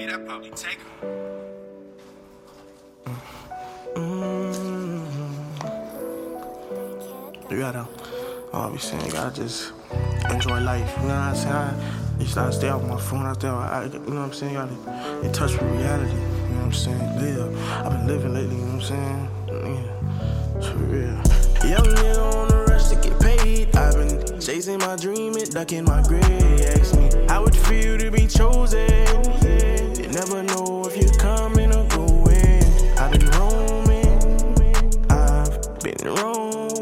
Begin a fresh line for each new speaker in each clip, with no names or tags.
Me, that probably take him. Mm-hmm.
You gotta, saying, you gotta just enjoy life. You know what I'm saying? I used to stay off my phone. I stay out, you know what I'm saying? You gotta in touch with reality. You know what I'm saying? Live. I've been living lately. You know what I'm saying? Yeah, it's for real. Young nigga on the rush to get paid. I've been chasing my dream and ducking my grave. Ask me how it feel to be chosen. Never know if you're coming or going. I've been roaming. I've been roaming.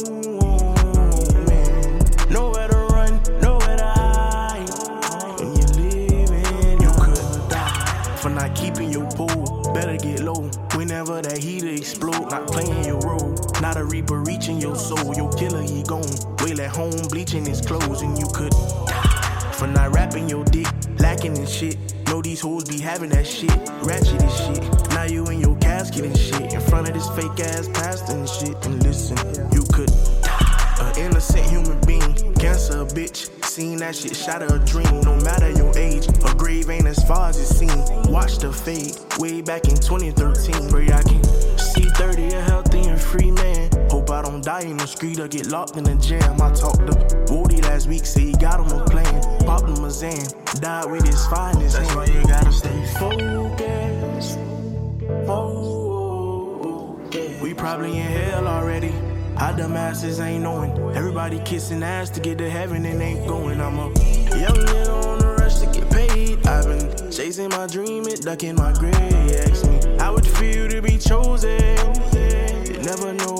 Nowhere to run, nowhere to hide. When you're living, you could die for not keeping your pool. Better get low whenever that heater explode. Not playing your role. Not a reaper reaching your soul. Your killer, he gone. Wail at home, bleaching his clothes, and you could die for not wrapping your dick, lacking in shit. Know these hoes be having that shit, ratchet as shit. Now you in your casket and shit, in front of this fake ass pastor and shit. And listen, you could an innocent human being, cancer bitch. Seen that shit, shot a dream. No matter your age, a grave ain't as far as it seems. Watch the fade, way back in 2013. Pray I can see 30 a healthy and free man. Hope I don't die in the street or get locked in the jam. I talked to Woody last week, say he got him a plan. Popped him a Zan, died with his finest
That's why you gotta stay
focused. Focused. We probably in hell already. How the masses ain't knowing. Everybody kissing ass to get to heaven and ain't going. I'm a young nigga on the rush to get paid. I've been chasing my dream and ducking my grave. Ask me how it feel to be chosen. You never know